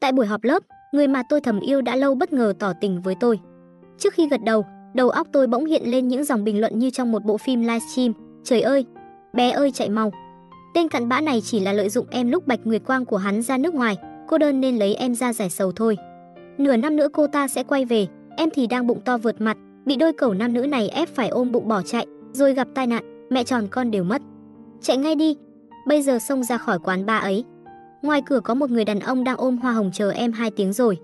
Tại buổi họp lớp, người mà tôi thầm yêu đã lâu bất ngờ tỏ tình với tôi. Trước khi gật đầu, đầu óc tôi bỗng hiện lên những dòng bình luận như trong một bộ phim livestream. Trời ơi, bé ơi chạy mau. Tên cặn bã này chỉ là lợi dụng em lúc Bạch Nguyệt Quang của hắn ra nước ngoài, cô đơn nên lấy em ra giải sầu thôi. Nửa năm nữa cô ta sẽ quay về, em thì đang bụng to vượt mặt, bị đôi cẩu nam nữ này ép phải ôm bụng bỏ chạy, rồi gặp tai nạn, mẹ tròn con đều mất. Chạy ngay đi, bây giờ xông ra khỏi quán ba ấy. Ngoài cửa có một người đàn ông đang ôm hoa hồng chờ em hai tiếng rồi.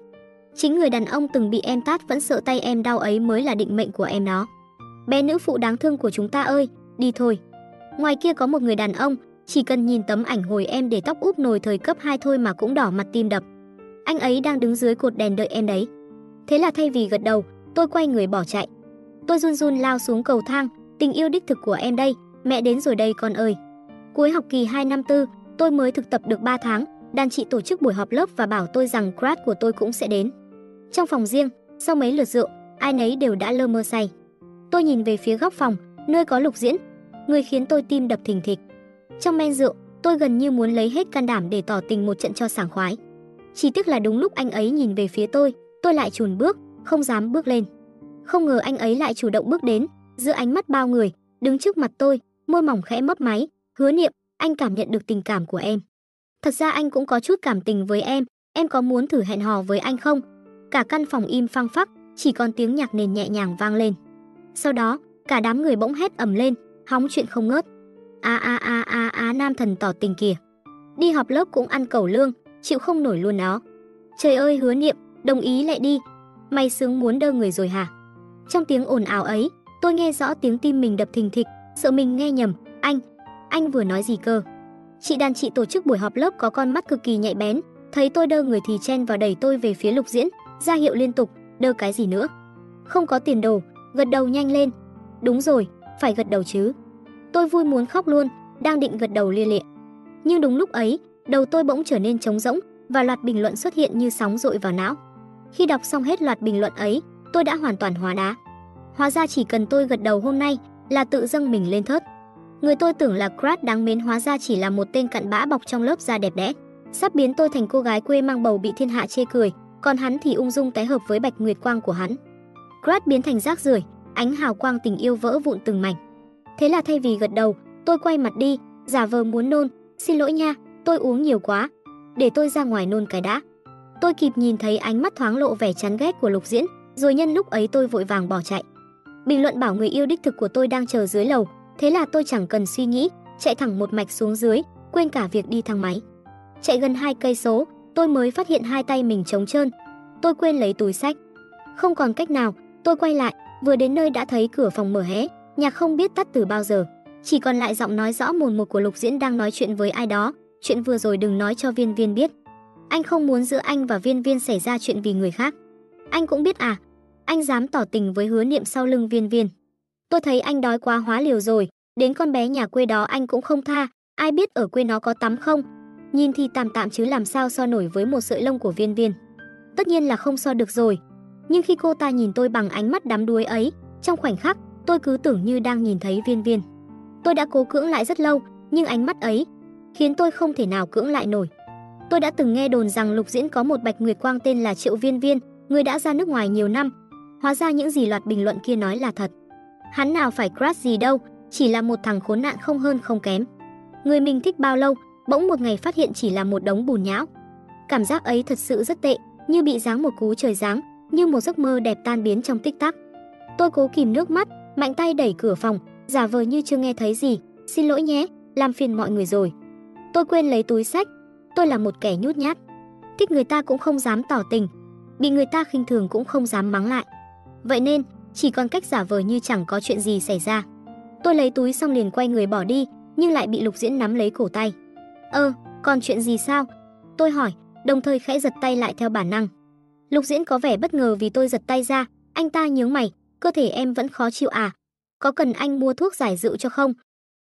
Chính người đàn ông từng bị em tát vẫn sợ tay em đau ấy mới là định mệnh của em nó Bé nữ phụ đáng thương của chúng ta ơi, đi thôi. Ngoài kia có một người đàn ông, chỉ cần nhìn tấm ảnh hồi em để tóc úp nồi thời cấp 2 thôi mà cũng đỏ mặt tim đập. Anh ấy đang đứng dưới cột đèn đợi em đấy. Thế là thay vì gật đầu, tôi quay người bỏ chạy. Tôi run run lao xuống cầu thang, tình yêu đích thực của em đây, mẹ đến rồi đây con ơi. Cuối học kỳ 2 năm tư, tôi mới thực tập được 3 tháng, đàn chị tổ chức buổi họp lớp và bảo tôi rằng grad của tôi cũng sẽ đến. Trong phòng riêng, sau mấy lượt rượu, ai nấy đều đã lơ mơ say. Tôi nhìn về phía góc phòng, nơi có Lục Diễn, người khiến tôi tim đập thình thịch. Trong men rượu, tôi gần như muốn lấy hết can đảm để tỏ tình một trận cho sảng khoái. Chỉ tiếc là đúng lúc anh ấy nhìn về phía tôi, tôi lại chùn bước, không dám bước lên. Không ngờ anh ấy lại chủ động bước đến, giữa ánh mắt bao người, đứng trước mặt tôi, môi mỏng khẽ mấp máy, hứa niệm, anh cảm nhận được tình cảm của em. Thật ra anh cũng có chút cảm tình với em, em có muốn thử hẹn hò với anh không? Cả căn phòng im phăng phắc, chỉ còn tiếng nhạc nền nhẹ nhàng vang lên. Sau đó, cả đám người bỗng hét ầm lên, hóng chuyện không ngớt. A a a a a nam thần tỏ tình kìa. Đi họp lớp cũng ăn cẩu lương, chịu không nổi luôn nó. Trời ơi hứa niệm, đồng ý lại đi. Mày sướng muốn đơ người rồi hả? Trong tiếng ồn ào ấy, tôi nghe rõ tiếng tim mình đập thình thịch, sợ mình nghe nhầm. Anh, vừa nói gì cơ? Chị đàn chị tổ chức buổi họp lớp có con mắt cực kỳ nhạy bén, thấy tôi đơ người thì chen vào đẩy tôi về phía Lục Diễn, ra hiệu liên tục, đơ cái gì nữa? Không có tiền đồ, gật đầu nhanh lên. Đúng rồi, phải gật đầu chứ. Tôi vui muốn khóc luôn, đang định gật đầu lia lịa. Nhưng đúng lúc ấy, đầu tôi bỗng trở nên trống rỗng và loạt bình luận xuất hiện như sóng dội vào não. Khi đọc xong hết loạt bình luận ấy, tôi đã hoàn toàn hóa đá. Hóa ra chỉ cần tôi gật đầu hôm nay là tự dâng mình lên thớt. Người tôi tưởng là crush đáng mến hóa ra chỉ là một tên cặn bã bọc trong lớp da đẹp đẽ. Sắp biến tôi thành cô gái quê mang bầu bị thiên hạ chê cười, còn hắn thì ung dung tái hợp với bạch nguyệt quang của hắn. Crush biến thành rác rưởi, ánh hào quang tình yêu vỡ vụn từng mảnh. Thế là thay vì gật đầu, tôi quay mặt đi, giả vờ muốn nôn, "Xin lỗi nha, tôi uống nhiều quá, để tôi ra ngoài nôn cái đã." Tôi kịp nhìn thấy ánh mắt thoáng lộ vẻ chán ghét của Lục Diễn, rồi nhân lúc ấy tôi vội vàng bỏ chạy. Bình luận bảo người yêu đích thực của tôi đang chờ dưới lầu, thế là tôi chẳng cần suy nghĩ, chạy thẳng một mạch xuống dưới, quên cả việc đi thang máy. Chạy gần hai cây số, tôi mới phát hiện hai tay mình trống trơn. Tôi quên lấy túi sách. Không còn cách nào, tôi quay lại, vừa đến nơi đã thấy cửa phòng mở hé, nhạc không biết tắt từ bao giờ. Chỉ còn lại giọng nói rõ mồn một của Lục Diễn đang nói chuyện với ai đó, chuyện vừa rồi đừng nói cho Viên Viên biết. Anh không muốn giữa anh và Viên Viên xảy ra chuyện vì người khác. Anh cũng biết à, anh dám tỏ tình với hứa niệm sau lưng Viên Viên. Tôi thấy anh đói quá hóa liều rồi, đến con bé nhà quê đó anh cũng không tha, ai biết ở quê nó có tắm không? Nhìn thì tạm tạm chứ làm sao so nổi với một sợi lông của Viên Viên. Tất nhiên là không so được rồi, nhưng khi cô ta nhìn tôi bằng ánh mắt đắm đuối ấy, trong khoảnh khắc, tôi cứ tưởng như đang nhìn thấy Viên Viên. Tôi đã cố cưỡng lại rất lâu, nhưng ánh mắt ấy khiến tôi không thể nào cưỡng lại nổi. Tôi đã từng nghe đồn rằng Lục Diễn có một Bạch Nguyệt Quang tên là Triệu Viên Viên, người đã ra nước ngoài nhiều năm. Hóa ra những gì loạt bình luận kia nói là thật. Hắn nào phải crush gì đâu, chỉ là một thằng khốn nạn không hơn không kém. Người mình thích bao lâu, bỗng một ngày phát hiện chỉ là một đống bùn nhão. Cảm giác ấy thật sự rất tệ, như bị giáng một cú trời giáng, như một giấc mơ đẹp tan biến trong tích tắc. Tôi cố kìm nước mắt, mạnh tay đẩy cửa phòng, giả vờ như chưa nghe thấy gì. Xin lỗi nhé, làm phiền mọi người rồi. Tôi quên lấy túi sách. Tôi là một kẻ nhút nhát. Thích người ta cũng không dám tỏ tình, bị người ta khinh thường cũng không dám mắng lại. Vậy nên, chỉ còn cách giả vờ như chẳng có chuyện gì xảy ra. Tôi lấy túi xong liền quay người bỏ đi, nhưng lại bị Lục Diễn nắm lấy cổ tay. "Ơ, còn chuyện gì sao?" Tôi hỏi, đồng thời khẽ giật tay lại theo bản năng. Lục Diễn có vẻ bất ngờ vì tôi giật tay ra, anh ta nhướng mày, "Cơ thể em vẫn khó chịu à? Có cần anh mua thuốc giải dịu cho không?"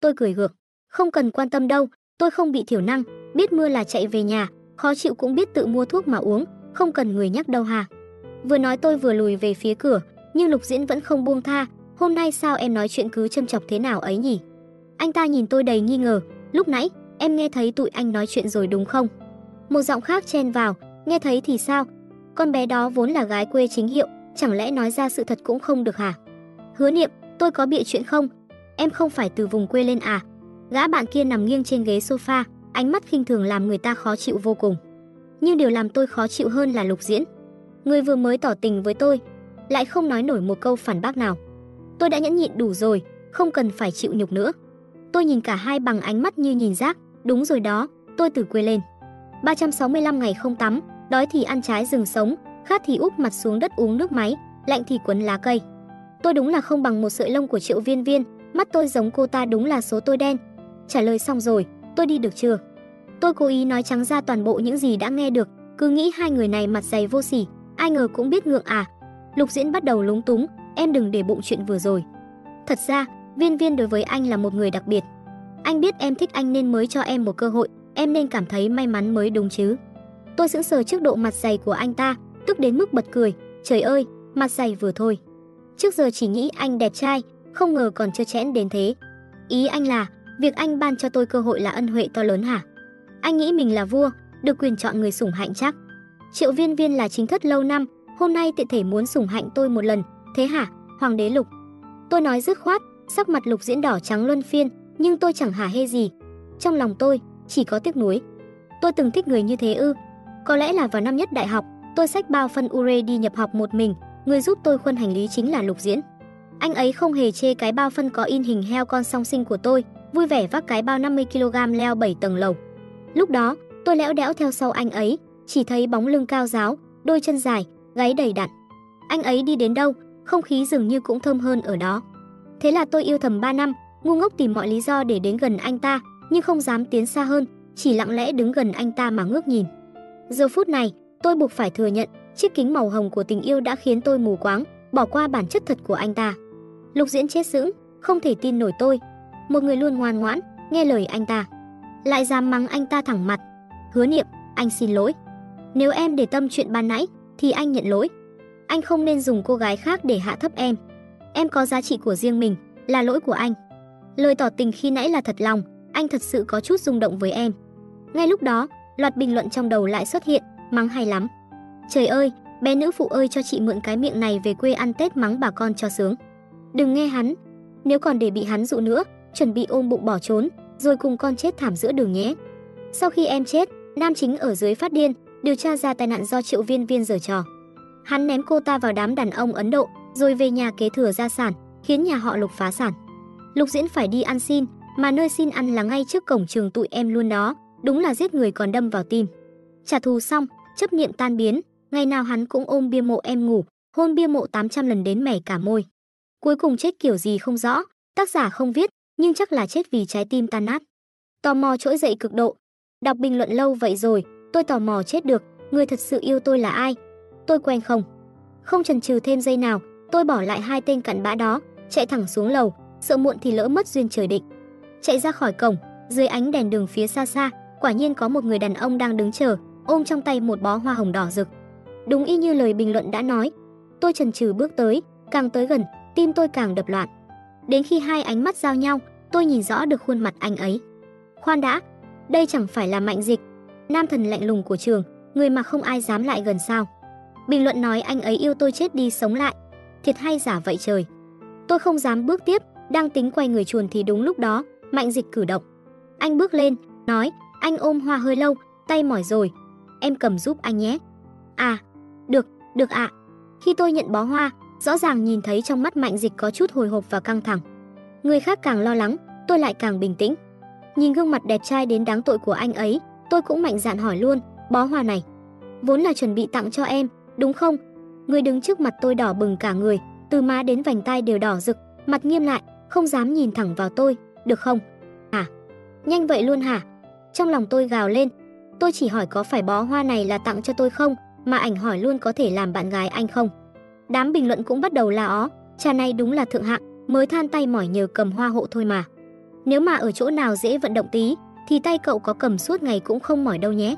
Tôi cười gượng, "Không cần quan tâm đâu, tôi không bị thiểu năng, biết mưa là chạy về nhà, khó chịu cũng biết tự mua thuốc mà uống, không cần người nhắc đâu hà." Vừa nói tôi vừa lùi về phía cửa, nhưng Lục Diễn vẫn không buông tha, "Hôm nay sao em nói chuyện cứ châm chọc thế nào ấy nhỉ?" Anh ta nhìn tôi đầy nghi ngờ, "Lúc nãy em nghe thấy tụi anh nói chuyện rồi đúng không?" Một giọng khác chen vào, Nghe thấy thì sao? Con bé đó vốn là gái quê chính hiệu, chẳng lẽ nói ra sự thật cũng không được hả? Hứa Niệm, tôi có bịa chuyện không? Em không phải từ vùng quê lên à? Gã bạn kia nằm nghiêng trên ghế sofa, ánh mắt khinh thường làm người ta khó chịu vô cùng. Nhưng điều làm tôi khó chịu hơn là Lục Diễn. Người vừa mới tỏ tình với tôi, lại không nói nổi một câu phản bác nào. Tôi đã nhẫn nhịn đủ rồi, không cần phải chịu nhục nữa. Tôi nhìn cả hai bằng ánh mắt như nhìn rác, đúng rồi đó, tôi từ quê lên. 365 ngày không tắm, đói thì ăn trái rừng sống, khát thì úp mặt xuống đất uống nước máy, lạnh thì quấn lá cây. Tôi đúng là không bằng một sợi lông của Triệu Viên Viên, mắt tôi giống cô ta đúng là số tôi đen. Trả lời xong rồi, tôi đi được chưa? Tôi cố ý nói trắng ra toàn bộ những gì đã nghe được, cứ nghĩ hai người này mặt dày vô sỉ, ai ngờ cũng biết ngượng à. Lục Diễn bắt đầu lúng túng, em đừng để bụng chuyện vừa rồi. Thật ra, Viên Viên đối với anh là một người đặc biệt. Anh biết em thích anh nên mới cho em một cơ hội, em nên cảm thấy may mắn mới đúng chứ. Tôi sững sờ trước độ mặt dày của anh ta, tức đến mức bật cười, trời ơi, mặt dày vừa thôi. Trước giờ chỉ nghĩ anh đẹp trai, không ngờ còn chưa chẽn đến thế. Ý anh là, việc anh ban cho tôi cơ hội là ân huệ to lớn hả? Anh nghĩ mình là vua, được quyền chọn người sủng hạnh chắc. Triệu Viên Viên là chính thất lâu năm, hôm nay tiện thể muốn sủng hạnh tôi một lần, thế hả? Hoàng đế Lục. Tôi nói dứt khoát, sắc mặt Lục diễn đỏ trắng luân phiên, nhưng tôi chẳng hả hê gì. Trong lòng tôi chỉ có tiếc nuối. Tôi từng thích người như thế ư? Có lẽ là vào năm nhất đại học, tôi xách bao phân ure đi nhập học một mình, người giúp tôi khuân hành lý chính là Lục Diễn. Anh ấy không hề chê cái bao phân có in hình heo con song sinh của tôi, vui vẻ vác cái bao 50 kg leo 7 tầng lầu. Lúc đó, tôi lẽo đẽo theo sau anh ấy, chỉ thấy bóng lưng cao giáo, đôi chân dài, gáy đầy đặn. Anh ấy đi đến đâu, không khí dường như cũng thơm hơn ở đó. Thế là tôi yêu thầm 3 năm, ngu ngốc tìm mọi lý do để đến gần anh ta, nhưng không dám tiến xa hơn, chỉ lặng lẽ đứng gần anh ta mà ngước nhìn. Giờ phút này, tôi buộc phải thừa nhận, chiếc kính màu hồng của tình yêu đã khiến tôi mù quáng, bỏ qua bản chất thật của anh ta. Lục Diễn chết sững, không thể tin nổi tôi, một người luôn ngoan ngoãn, nghe lời anh ta, lại dám mắng anh ta thẳng mặt. Hứa Niệm, anh xin lỗi. Nếu em để tâm chuyện ban nãy thì anh nhận lỗi. Anh không nên dùng cô gái khác để hạ thấp em. Em có giá trị của riêng mình, là lỗi của anh. Lời tỏ tình khi nãy là thật lòng, anh thật sự có chút rung động với em. Ngay lúc đó, loạt bình luận trong đầu lại xuất hiện, mắng hay lắm. Trời ơi, bé nữ phụ ơi cho chị mượn cái miệng này về quê ăn Tết mắng bà con cho sướng. Đừng nghe hắn, nếu còn để bị hắn dụ nữa, chuẩn bị ôm bụng bỏ trốn, rồi cùng con chết thảm giữa đường nhé. Sau khi em chết, nam chính ở dưới phát điên, điều tra ra tai nạn do Triệu Viên Viên giở trò. Hắn ném cô ta vào đám đàn ông Ấn Độ, rồi về nhà kế thừa gia sản, khiến nhà họ Lục phá sản. Lục Diễn phải đi ăn xin, mà nơi xin ăn là ngay trước cổng trường tụi em luôn đó, đúng là giết người còn đâm vào tim. Trả thù xong, chấp niệm tan biến, ngày nào hắn cũng ôm bia mộ em ngủ, hôn bia mộ 800 lần đến mẻ cả môi. Cuối cùng chết kiểu gì không rõ, tác giả không viết, nhưng chắc là chết vì trái tim tan nát. Tò mò trỗi dậy cực độ. Đọc bình luận lâu vậy rồi, tôi tò mò chết được, người thật sự yêu tôi là ai? Tôi quen không? Không chần chừ thêm giây nào, tôi bỏ lại hai tên cặn bã đó, chạy thẳng xuống lầu, sợ muộn thì lỡ mất duyên trời định. Chạy ra khỏi cổng, dưới ánh đèn đường phía xa xa, quả nhiên có một người đàn ông đang đứng chờ, ôm trong tay một bó hoa hồng đỏ rực. Đúng y như lời bình luận đã nói. Tôi chần chừ bước tới, càng tới gần, tim tôi càng đập loạn. Đến khi hai ánh mắt giao nhau, tôi nhìn rõ được khuôn mặt anh ấy. Khoan đã, đây chẳng phải là Mạnh Dịch, nam thần lạnh lùng của trường, người mà không ai dám lại gần sao? Bình luận nói anh ấy yêu tôi chết đi sống lại, thiệt hay giả vậy trời. Tôi không dám bước tiếp, đang tính quay người chuồn thì đúng lúc đó, Mạnh Dịch cử động. Anh bước lên, nói, anh ôm hoa hơi lâu, tay mỏi rồi, em cầm giúp anh nhé. À, được, được ạ. Khi tôi nhận bó hoa, rõ ràng nhìn thấy trong mắt Mạnh Dịch có chút hồi hộp và căng thẳng. Người khác càng lo lắng, tôi lại càng bình tĩnh. Nhìn gương mặt đẹp trai đến đáng tội của anh ấy, tôi cũng mạnh dạn hỏi luôn, bó hoa này vốn là chuẩn bị tặng cho em, đúng không? Người đứng trước mặt tôi đỏ bừng cả người, từ má đến vành tai đều đỏ rực, mặt nghiêm lại, không dám nhìn thẳng vào tôi, được không? À, nhanh vậy luôn hả? Trong lòng tôi gào lên, tôi chỉ hỏi có phải bó hoa này là tặng cho tôi không, mà ảnh hỏi luôn có thể làm bạn gái anh không. Đám bình luận cũng bắt đầu la ó, cha này đúng là thượng hạng, mới than tay mỏi nhờ cầm hoa hộ thôi mà. Nếu mà ở chỗ nào dễ vận động tí, thì tay cậu có cầm suốt ngày cũng không mỏi đâu nhé.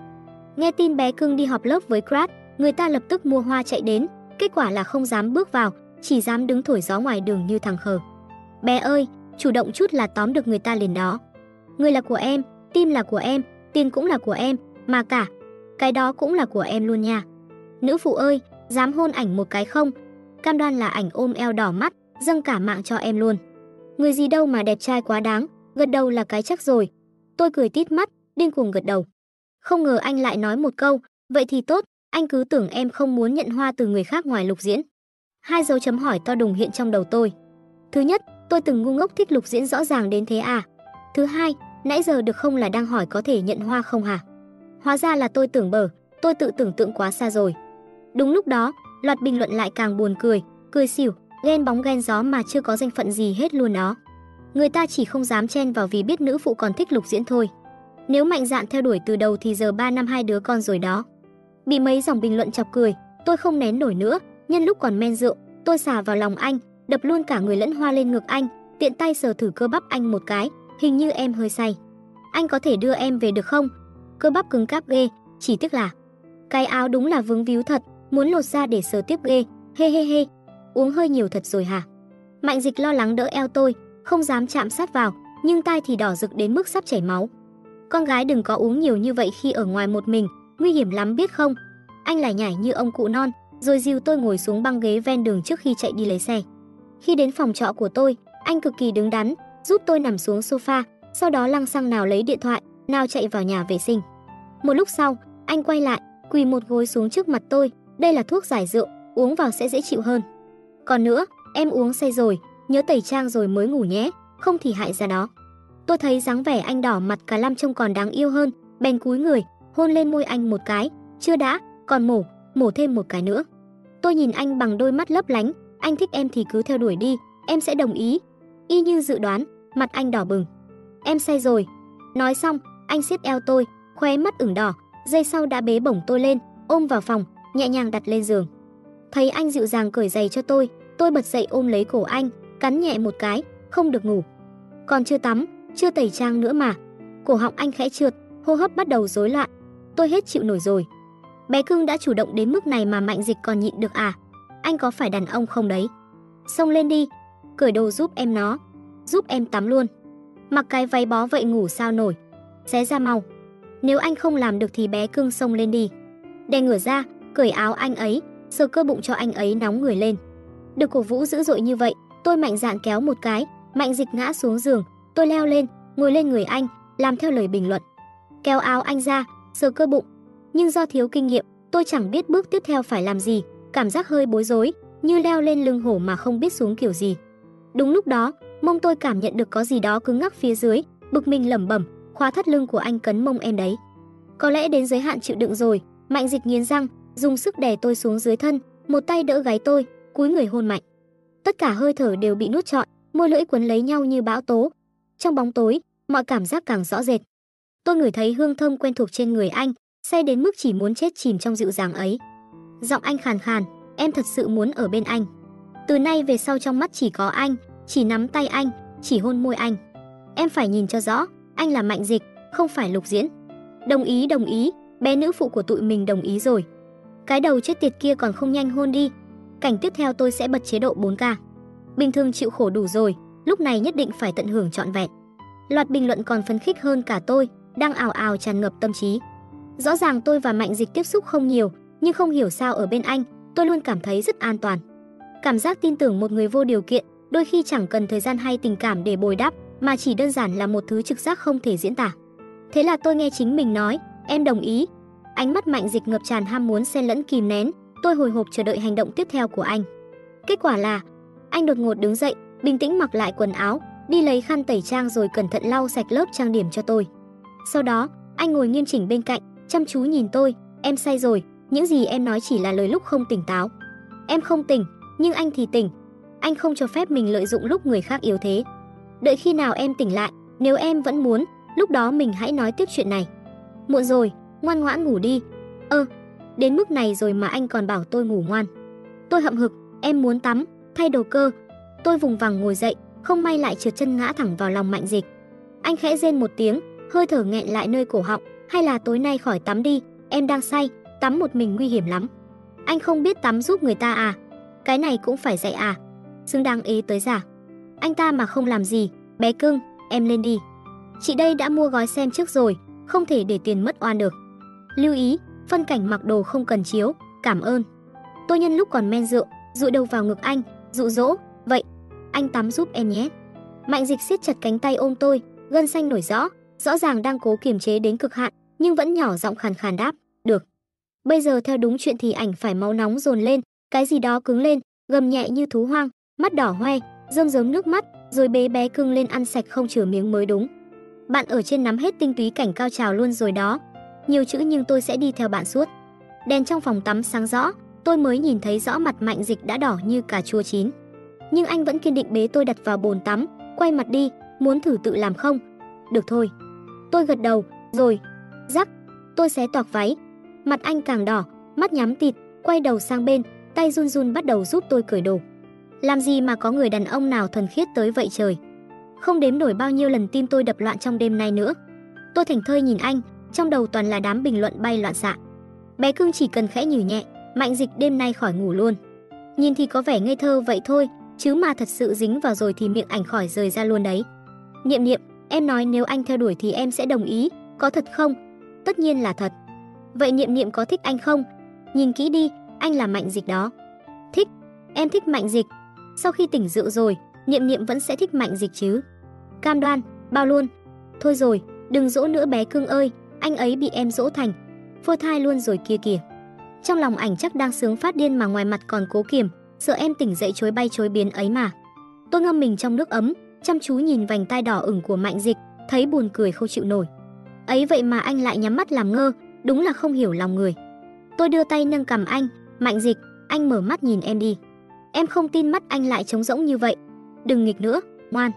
Nghe tin bé cưng đi họp lớp với grad, người ta lập tức mua hoa chạy đến, kết quả là không dám bước vào, chỉ dám đứng thổi gió ngoài đường như thằng khờ. Bé ơi, chủ động chút là tóm được người ta liền đó. Người là của em, tim là của em, tiền cũng là của em, mà cả. cái đó cũng là của em luôn nha. Nữ phụ ơi, dám hôn ảnh một cái không? Cam đoan là ảnh ôm eo đỏ mắt, dâng cả mạng cho em luôn. Người gì đâu mà đẹp trai quá đáng, gật đầu là cái chắc rồi. Tôi cười tít mắt, điên cuồng gật đầu. Không ngờ anh lại nói một câu, vậy thì tốt, anh cứ tưởng em không muốn nhận hoa từ người khác ngoài Lục Diễn. Hai dấu chấm hỏi to đùng hiện trong đầu tôi. Thứ nhất, tôi từng ngu ngốc thích Lục Diễn rõ ràng đến thế à? Thứ hai, nãy giờ được không là đang hỏi có thể nhận hoa không hả? Hóa ra là tôi tưởng bở, tôi tự tưởng tượng quá xa rồi. Đúng lúc đó, loạt bình luận lại càng buồn cười, cười xỉu, ghen bóng ghen gió mà chưa có danh phận gì hết luôn đó. Người ta chỉ không dám chen vào vì biết nữ phụ còn thích Lục Diễn thôi. Nếu mạnh dạn theo đuổi từ đầu thì giờ 3 năm hai đứa con rồi đó. Bị mấy dòng bình luận chọc cười, tôi không nén nổi nữa, nhân lúc còn men rượu, tôi xả vào lòng anh, đập luôn cả người lẫn hoa lên ngực anh, tiện tay sờ thử cơ bắp anh một cái, hình như em hơi say. Anh có thể đưa em về được không? Cơ bắp cứng cáp ghê, chỉ tiếc là cái áo đúng là vướng víu thật, muốn lột ra để sờ tiếp ghê. Hê hê hê, uống hơi nhiều thật rồi hả? Mạnh Dịch lo lắng đỡ eo tôi, không dám chạm sát vào, nhưng tai thì đỏ rực đến mức sắp chảy máu. Con gái đừng có uống nhiều như vậy khi ở ngoài một mình, nguy hiểm lắm biết không? Anh lại nhảy như ông cụ non, rồi dìu tôi ngồi xuống băng ghế ven đường trước khi chạy đi lấy xe. Khi đến phòng trọ của tôi, anh cực kỳ đứng đắn, giúp tôi nằm xuống sofa, sau đó lăng xăng nào lấy điện thoại, nào chạy vào nhà vệ sinh. Một lúc sau, anh quay lại, quỳ một gối xuống trước mặt tôi, đây là thuốc giải rượu, uống vào sẽ dễ chịu hơn. Còn nữa, em uống say rồi, nhớ tẩy trang rồi mới ngủ nhé, không thì hại ra đó. Tôi thấy dáng vẻ anh đỏ mặt cả lam trông còn đáng yêu hơn, bèn cúi người, hôn lên môi anh một cái, chưa đã, còn mổ, mổ thêm một cái nữa. Tôi nhìn anh bằng đôi mắt lấp lánh, anh thích em thì cứ theo đuổi đi, em sẽ đồng ý. Y như dự đoán, mặt anh đỏ bừng. Em say rồi. Nói xong, anh siết eo tôi, khóe mắt ửng đỏ, giây sau đã bế bổng tôi lên, ôm vào phòng, nhẹ nhàng đặt lên giường. Thấy anh dịu dàng cởi giày cho tôi, tôi bật dậy ôm lấy cổ anh, cắn nhẹ một cái, không được ngủ. Còn chưa tắm, chưa tẩy trang nữa mà. Cổ họng anh khẽ trượt, hô hấp bắt đầu rối loạn. Tôi hết chịu nổi rồi. Bé cưng đã chủ động đến mức này mà Mạnh Dịch còn nhịn được à? Anh có phải đàn ông không đấy? Xông lên đi, cởi đồ giúp em nó, giúp em tắm luôn. Mặc cái váy bó vậy ngủ sao nổi. Xé ra mau. Nếu anh không làm được thì bé cưng xông lên đi. Đè ngửa ra, cởi áo anh ấy, sờ cơ bụng cho anh ấy nóng người lên. Được cổ vũ dữ dội như vậy, tôi mạnh dạn kéo một cái, mạnh dịch ngã xuống giường, tôi leo lên, ngồi lên người anh, làm theo lời bình luận. Kéo áo anh ra, sờ cơ bụng. Nhưng do thiếu kinh nghiệm, tôi chẳng biết bước tiếp theo phải làm gì, cảm giác hơi bối rối, như leo lên lưng hổ mà không biết xuống kiểu gì. Đúng lúc đó, mông tôi cảm nhận được có gì đó cứng ngắc phía dưới, bực mình lẩm bẩm, khóa thắt lưng của anh cấn mông em đấy. Có lẽ đến giới hạn chịu đựng rồi, Mạnh Dịch nghiến răng, dùng sức đè tôi xuống dưới thân, một tay đỡ gáy tôi, cúi người hôn mạnh. Tất cả hơi thở đều bị nuốt trọn, môi lưỡi quấn lấy nhau như bão tố. Trong bóng tối, mọi cảm giác càng rõ rệt. Tôi ngửi thấy hương thơm quen thuộc trên người anh, say đến mức chỉ muốn chết chìm trong dịu dàng ấy. Giọng anh khàn khàn, em thật sự muốn ở bên anh. Từ nay về sau trong mắt chỉ có anh, chỉ nắm tay anh, chỉ hôn môi anh. Em phải nhìn cho rõ, anh là Mạnh Dịch, không phải Lục Diễn. Đồng ý, đồng ý, bé nữ phụ của tụi mình đồng ý rồi. Cái đầu chết tiệt kia còn không nhanh hôn đi. Cảnh tiếp theo tôi sẽ bật chế độ 4K. Bình thường chịu khổ đủ rồi, lúc này nhất định phải tận hưởng trọn vẹn. Loạt bình luận còn phấn khích hơn cả tôi, đang ảo ảo tràn ngập tâm trí. Rõ ràng tôi và Mạnh Dịch tiếp xúc không nhiều, nhưng không hiểu sao ở bên anh, tôi luôn cảm thấy rất an toàn. Cảm giác tin tưởng một người vô điều kiện, đôi khi chẳng cần thời gian hay tình cảm để bồi đắp, mà chỉ đơn giản là một thứ trực giác không thể diễn tả. Thế là tôi nghe chính mình nói, em đồng ý. Ánh mắt Mạnh Dịch ngập tràn ham muốn xen lẫn kìm nén, tôi hồi hộp chờ đợi hành động tiếp theo của anh. Kết quả là, anh đột ngột đứng dậy, bình tĩnh mặc lại quần áo, đi lấy khăn tẩy trang rồi cẩn thận lau sạch lớp trang điểm cho tôi. Sau đó, anh ngồi nghiêm chỉnh bên cạnh, chăm chú nhìn tôi, em say rồi, những gì em nói chỉ là lời lúc không tỉnh táo. Em không tỉnh, nhưng anh thì tỉnh. Anh không cho phép mình lợi dụng lúc người khác yếu thế. Đợi khi nào em tỉnh lại, nếu em vẫn muốn, lúc đó mình hãy nói tiếp chuyện này. Muộn rồi, ngoan ngoãn ngủ đi. Ơ, đến mức này rồi mà anh còn bảo tôi ngủ ngoan. Tôi hậm hực, em muốn tắm, thay đồ cơ. Tôi vùng vằng ngồi dậy, không may lại trượt chân ngã thẳng vào lòng mạnh dịch. Anh khẽ rên một tiếng, hơi thở nghẹn lại nơi cổ họng, hay là tối nay khỏi tắm đi, em đang say, tắm một mình nguy hiểm lắm. Anh không biết tắm giúp người ta à? Cái này cũng phải dạy à? Xứng đáng ý tới giả. Anh ta mà không làm gì, bé cưng, em lên đi. Chị đây đã mua gói xem trước rồi, không thể để tiền mất oan được. Lưu ý, phân cảnh mặc đồ không cần chiếu, cảm ơn. Tôi nhân lúc còn men rượu, dụi đầu vào ngực anh, dụ dỗ, vậy, anh tắm giúp em nhé. Mạnh dịch siết chặt cánh tay ôm tôi, gân xanh nổi rõ, rõ ràng đang cố kiềm chế đến cực hạn, nhưng vẫn nhỏ giọng khàn khàn đáp, được. Bây giờ theo đúng chuyện thì ảnh phải máu nóng dồn lên, cái gì đó cứng lên, gầm nhẹ như thú hoang, mắt đỏ hoe, rơm rớm nước mắt, rồi bé bé cưng lên ăn sạch không chừa miếng mới đúng. Bạn ở trên nắm hết tinh túy cảnh cao trào luôn rồi đó. Nhiều chữ nhưng tôi sẽ đi theo bạn suốt. Đèn trong phòng tắm sáng rõ, tôi mới nhìn thấy rõ mặt Mạnh Dịch đã đỏ như cà chua chín. Nhưng anh vẫn kiên định bế tôi đặt vào bồn tắm, quay mặt đi, muốn thử tự làm không? Được thôi. Tôi gật đầu, rồi, rắc, tôi xé toạc váy. Mặt anh càng đỏ, mắt nhắm tịt, quay đầu sang bên, tay run run bắt đầu giúp tôi cởi đồ. Làm gì mà có người đàn ông nào thuần khiết tới vậy trời. Không đếm nổi bao nhiêu lần tim tôi đập loạn trong đêm nay nữa. Tôi thành thơi nhìn anh, trong đầu toàn là đám bình luận bay loạn xạ. Bé cưng chỉ cần khẽ nhử nhẹ, mạnh dịch đêm nay khỏi ngủ luôn. Nhìn thì có vẻ ngây thơ vậy thôi, chứ mà thật sự dính vào rồi thì miệng ảnh khỏi rời ra luôn đấy. Niệm niệm, em nói nếu anh theo đuổi thì em sẽ đồng ý, có thật không? Tất nhiên là thật. Vậy niệm niệm có thích anh không? Nhìn kỹ đi, anh là mạnh dịch đó. Thích, em thích mạnh dịch. Sau khi tỉnh rượu rồi, niệm niệm vẫn sẽ thích mạnh dịch chứ. Cam đoan, bao luôn. Thôi rồi, đừng dỗ nữa bé cưng ơi, anh ấy bị em dỗ thành. Phôi thai luôn rồi kia kìa. Trong lòng ảnh chắc đang sướng phát điên mà ngoài mặt còn cố kiềm, sợ em tỉnh dậy chối bay chối biến ấy mà. Tôi ngâm mình trong nước ấm, chăm chú nhìn vành tai đỏ ửng của Mạnh Dịch, thấy buồn cười không chịu nổi. Ấy vậy mà anh lại nhắm mắt làm ngơ, đúng là không hiểu lòng người. Tôi đưa tay nâng cầm anh, Mạnh Dịch, anh mở mắt nhìn em đi. Em không tin mắt anh lại trống rỗng như vậy. Đừng nghịch nữa, ngoan.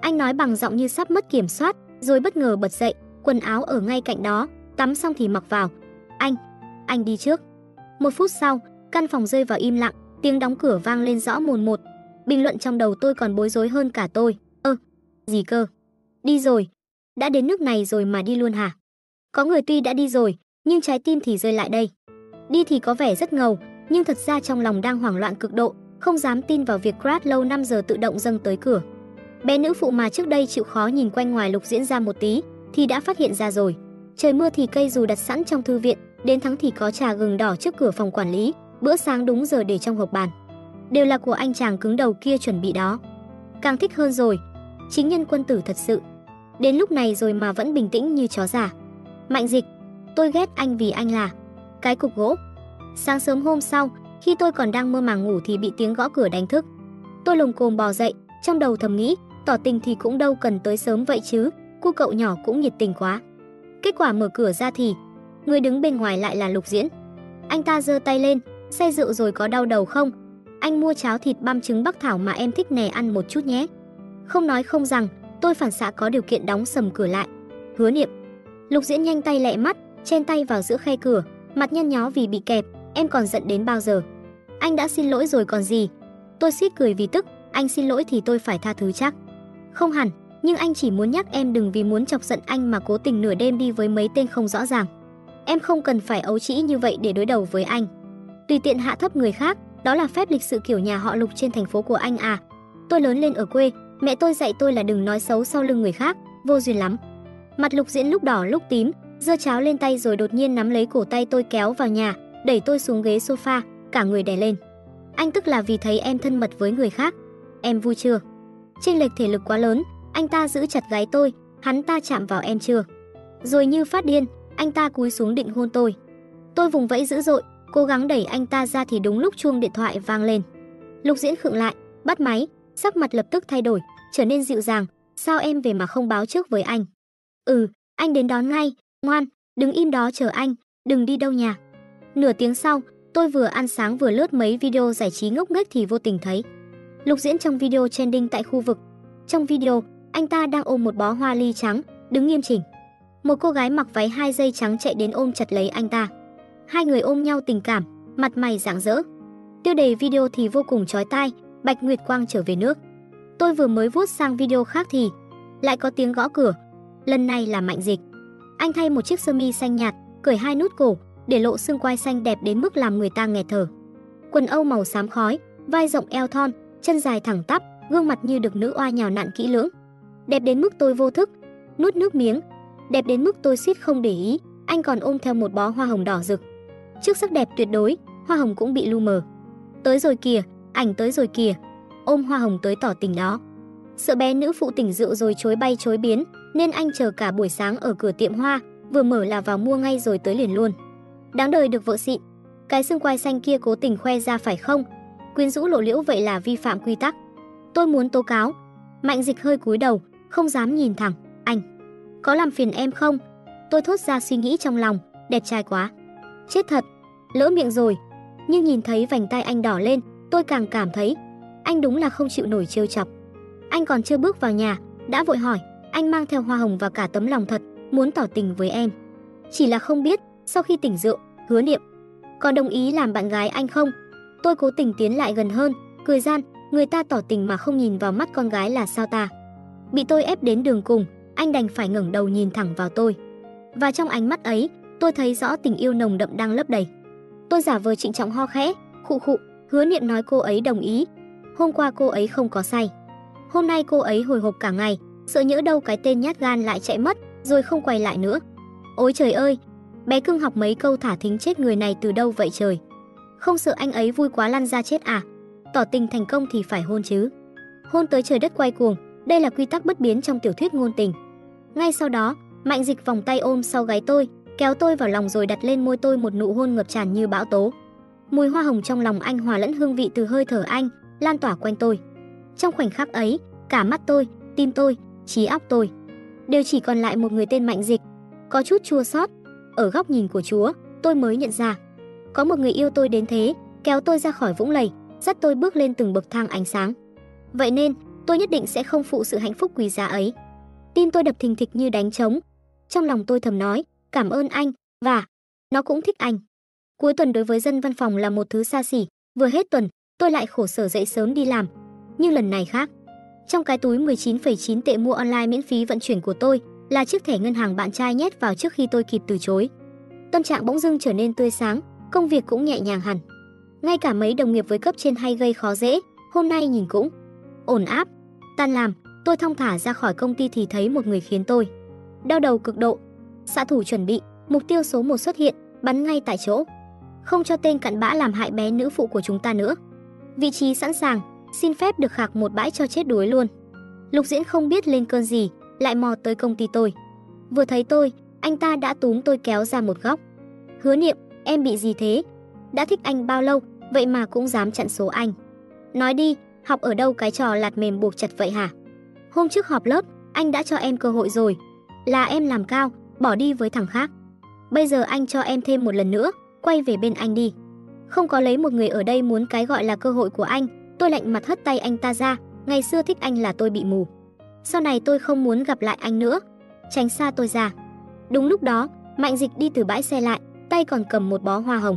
Anh nói bằng giọng như sắp mất kiểm soát, rồi bất ngờ bật dậy, quần áo ở ngay cạnh đó, tắm xong thì mặc vào. Anh, anh đi trước. Một phút sau, căn phòng rơi vào im lặng, tiếng đóng cửa vang lên rõ mồn một. Bình luận trong đầu tôi còn bối rối hơn cả tôi. Ơ, gì cơ? Đi rồi. Đã đến nước này rồi mà đi luôn hả? Có người tuy đã đi rồi, nhưng trái tim thì rơi lại đây. Đi thì có vẻ rất ngầu, nhưng thật ra trong lòng đang hoảng loạn cực độ, không dám tin vào việc Grad lâu 5 giờ tự động dâng tới cửa. Bé nữ phụ mà trước đây chịu khó nhìn quanh ngoài lục diễn ra một tí, thì đã phát hiện ra rồi. Trời mưa thì cây dù đặt sẵn trong thư viện, đến thắng thì có trà gừng đỏ trước cửa phòng quản lý, bữa sáng đúng giờ để trong hộp bàn. Đều là của anh chàng cứng đầu kia chuẩn bị đó. Càng thích hơn rồi, chính nhân quân tử thật sự. Đến lúc này rồi mà vẫn bình tĩnh như chó già. Mạnh dịch, tôi ghét anh vì anh là cái cục gỗ. Sáng sớm hôm sau, khi tôi còn đang mơ màng ngủ thì bị tiếng gõ cửa đánh thức. Tôi lồng cồm bò dậy, trong đầu thầm nghĩ, tỏ tình thì cũng đâu cần tới sớm vậy chứ, cô cậu nhỏ cũng nhiệt tình quá. Kết quả mở cửa ra thì, người đứng bên ngoài lại là Lục Diễn. Anh ta giơ tay lên, say rượu rồi có đau đầu không? Anh mua cháo thịt băm trứng bắc thảo mà em thích nè ăn một chút nhé. Không nói không rằng, tôi phản xạ có điều kiện đóng sầm cửa lại. Hứa niệm. Lục Diễn nhanh tay lẹ mắt, chen tay vào giữa khe cửa, mặt nhăn nhó vì bị kẹp, em còn giận đến bao giờ? Anh đã xin lỗi rồi còn gì? Tôi suýt cười vì tức, anh xin lỗi thì tôi phải tha thứ chắc. Không hẳn, nhưng anh chỉ muốn nhắc em đừng vì muốn chọc giận anh mà cố tình nửa đêm đi với mấy tên không rõ ràng. Em không cần phải ấu trĩ như vậy để đối đầu với anh. Tùy tiện hạ thấp người khác, đó là phép lịch sự kiểu nhà họ Lục trên thành phố của anh à. Tôi lớn lên ở quê, mẹ tôi dạy tôi là đừng nói xấu sau lưng người khác, vô duyên lắm. Mặt Lục Diễn lúc đỏ lúc tím, giơ cháo lên tay rồi đột nhiên nắm lấy cổ tay tôi kéo vào nhà, đẩy tôi xuống ghế sofa, cả người đè lên. Anh tức là vì thấy em thân mật với người khác. Em vui chưa? Chênh lệch thể lực quá lớn, anh ta giữ chặt gái tôi, hắn ta chạm vào em chưa? Rồi như phát điên, anh ta cúi xuống định hôn tôi. Tôi vùng vẫy dữ dội, cố gắng đẩy anh ta ra thì đúng lúc chuông điện thoại vang lên. Lục Diễn khựng lại, bắt máy, sắc mặt lập tức thay đổi, trở nên dịu dàng, "Sao em về mà không báo trước với anh?" "Ừ, anh đến đón ngay, ngoan, đứng im đó chờ anh, đừng đi đâu nhà." Nửa tiếng sau, tôi vừa ăn sáng vừa lướt mấy video giải trí ngốc nghếch thì vô tình thấy Lục Diễn trong video trending tại khu vực. Trong video, anh ta đang ôm một bó hoa ly trắng, đứng nghiêm chỉnh. Một cô gái mặc váy hai dây trắng chạy đến ôm chặt lấy anh ta. Hai người ôm nhau tình cảm, mặt mày rạng rỡ. Tiêu đề video thì vô cùng chói tai, Bạch Nguyệt Quang trở về nước. Tôi vừa mới vuốt sang video khác thì lại có tiếng gõ cửa. Lần này là Mạnh Dịch. Anh thay một chiếc sơ mi xanh nhạt, cởi hai nút cổ, để lộ xương quai xanh đẹp đến mức làm người ta nghẹt thở. Quần Âu màu xám khói, vai rộng eo thon, chân dài thẳng tắp, gương mặt như được nữ oa nhào nặn kỹ lưỡng. Đẹp đến mức tôi vô thức, nuốt nước miếng, đẹp đến mức tôi suýt không để ý, anh còn ôm theo một bó hoa hồng đỏ rực. Trước sắc đẹp tuyệt đối, hoa hồng cũng bị lu mờ. Tới rồi kìa, ảnh tới rồi kìa. Ôm hoa hồng tới tỏ tình đó. Sợ bé nữ phụ tỉnh rượu rồi chối bay chối biến, nên anh chờ cả buổi sáng ở cửa tiệm hoa, vừa mở là vào mua ngay rồi tới liền luôn. Đáng đời được vợ xịn. Cái xương quai xanh kia cố tình khoe ra phải không? Quyến rũ lộ liễu vậy là vi phạm quy tắc. Tôi muốn tố cáo. Mạnh Dịch hơi cúi đầu, không dám nhìn thẳng. Anh, có làm phiền em không? Tôi thốt ra suy nghĩ trong lòng, đẹp trai quá. Chết thật, lỡ miệng rồi. Nhưng nhìn thấy vành tay anh đỏ lên, tôi càng cảm thấy anh đúng là không chịu nổi trêu chọc. Anh còn chưa bước vào nhà, đã vội hỏi, anh mang theo hoa hồng và cả tấm lòng thật, muốn tỏ tình với em. Chỉ là không biết, sau khi tỉnh rượu, hứa niệm, còn đồng ý làm bạn gái anh không? Tôi cố tình tiến lại gần hơn, cười gian, người ta tỏ tình mà không nhìn vào mắt con gái là sao ta? Bị tôi ép đến đường cùng, anh đành phải ngẩng đầu nhìn thẳng vào tôi. Và trong ánh mắt ấy, tôi thấy rõ tình yêu nồng đậm đang lấp đầy. Tôi giả vờ trịnh trọng ho khẽ, khụ khụ, hứa niệm nói cô ấy đồng ý. Hôm qua cô ấy không có say. Hôm nay cô ấy hồi hộp cả ngày, sợ nhỡ đâu cái tên nhát gan lại chạy mất, rồi không quay lại nữa. Ôi trời ơi, bé cưng học mấy câu thả thính chết người này từ đâu vậy trời? Không sợ anh ấy vui quá lăn ra chết à? Tỏ tình thành công thì phải hôn chứ. Hôn tới trời đất quay cuồng, đây là quy tắc bất biến trong tiểu thuyết ngôn tình. Ngay sau đó, Mạnh Dịch vòng tay ôm sau gáy tôi, kéo tôi vào lòng rồi đặt lên môi tôi một nụ hôn ngập tràn như bão tố. Mùi hoa hồng trong lòng anh hòa lẫn hương vị từ hơi thở anh, lan tỏa quanh tôi. Trong khoảnh khắc ấy, cả mắt tôi, tim tôi, trí óc tôi đều chỉ còn lại một người tên Mạnh Dịch. Có chút chua xót, ở góc nhìn của Chúa, tôi mới nhận ra, có một người yêu tôi đến thế, kéo tôi ra khỏi vũng lầy, dắt tôi bước lên từng bậc thang ánh sáng. Vậy nên, tôi nhất định sẽ không phụ sự hạnh phúc quý giá ấy. Tim tôi đập thình thịch như đánh trống. Trong lòng tôi thầm nói, cảm ơn anh, và nó cũng thích anh. Cuối tuần đối với dân văn phòng là một thứ xa xỉ, vừa hết tuần, tôi lại khổ sở dậy sớm đi làm. Nhưng lần này khác. Trong cái túi 19,9 tệ mua online miễn phí vận chuyển của tôi là chiếc thẻ ngân hàng bạn trai nhét vào trước khi tôi kịp từ chối. Tâm trạng bỗng dưng trở nên tươi sáng, công việc cũng nhẹ nhàng hẳn. Ngay cả mấy đồng nghiệp với cấp trên hay gây khó dễ, hôm nay nhìn cũng ổn áp. Tan làm, tôi thong thả ra khỏi công ty thì thấy một người khiến tôi đau đầu cực độ. Xạ thủ chuẩn bị, mục tiêu số 1 xuất hiện, bắn ngay tại chỗ. Không cho tên cặn bã làm hại bé nữ phụ của chúng ta nữa. Vị trí sẵn sàng, xin phép được khạc một bãi cho chết đuối luôn. Lục Diễn không biết lên cơn gì, lại mò tới công ty tôi. Vừa thấy tôi, anh ta đã túm tôi kéo ra một góc. Hứa Niệm, em bị gì thế? Đã thích anh bao lâu, vậy mà cũng dám chặn số anh. Nói đi, học ở đâu cái trò lạt mềm buộc chặt vậy hả? Hôm trước họp lớp, anh đã cho em cơ hội rồi. Là em làm cao, bỏ đi với thằng khác. Bây giờ anh cho em thêm một lần nữa, quay về bên anh đi. Không có lấy một người ở đây muốn cái gọi là cơ hội của anh, tôi lạnh mặt hất tay anh ta ra, ngày xưa thích anh là tôi bị mù. Sau này tôi không muốn gặp lại anh nữa, tránh xa tôi ra. Đúng lúc đó, Mạnh Dịch đi từ bãi xe lại, tay còn cầm một bó hoa hồng.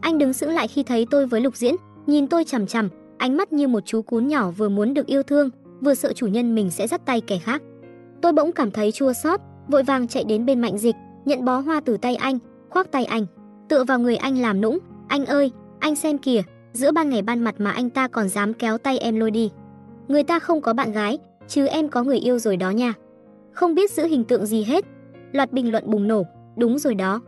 Anh đứng sững lại khi thấy tôi với Lục Diễn, nhìn tôi chằm chằm, ánh mắt như một chú cún nhỏ vừa muốn được yêu thương, vừa sợ chủ nhân mình sẽ dắt tay kẻ khác. Tôi bỗng cảm thấy chua xót, vội vàng chạy đến bên Mạnh Dịch, nhận bó hoa từ tay anh, khoác tay anh, tựa vào người anh làm nũng, "Anh ơi, anh xem kìa, giữa ban ngày ban mặt mà anh ta còn dám kéo tay em lôi đi. Người ta không có bạn gái, chứ em có người yêu rồi đó nha." Không biết giữ hình tượng gì hết. Loạt bình luận bùng nổ, đúng rồi đó.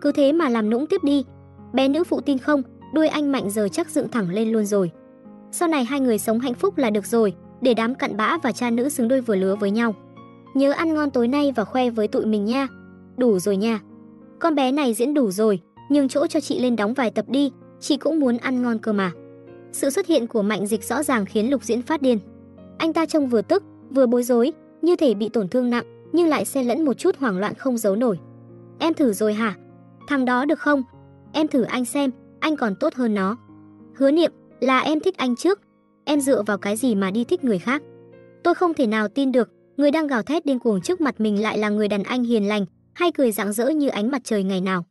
Cứ thế mà làm nũng tiếp đi. Bé nữ phụ tin không, đuôi anh Mạnh giờ chắc dựng thẳng lên luôn rồi. Sau này hai người sống hạnh phúc là được rồi, để đám cặn bã và cha nữ xứng đôi vừa lứa với nhau. Nhớ ăn ngon tối nay và khoe với tụi mình nha. Đủ rồi nha. Con bé này diễn đủ rồi, nhưng chỗ cho chị lên đóng vài tập đi, chị cũng muốn ăn ngon cơ mà. Sự xuất hiện của Mạnh Dịch rõ ràng khiến Lục Diễn phát điên. Anh ta trông vừa tức, vừa bối rối, như thể bị tổn thương nặng, nhưng lại xen lẫn một chút hoảng loạn không giấu nổi. Em thử rồi hả? Thằng đó được không? Em thử anh xem, anh còn tốt hơn nó. Hứa niệm, là em thích anh trước. Em dựa vào cái gì mà đi thích người khác? Tôi không thể nào tin được, người đang gào thét điên cuồng trước mặt mình lại là người đàn anh hiền lành, hay cười rạng rỡ như ánh mặt trời ngày nào.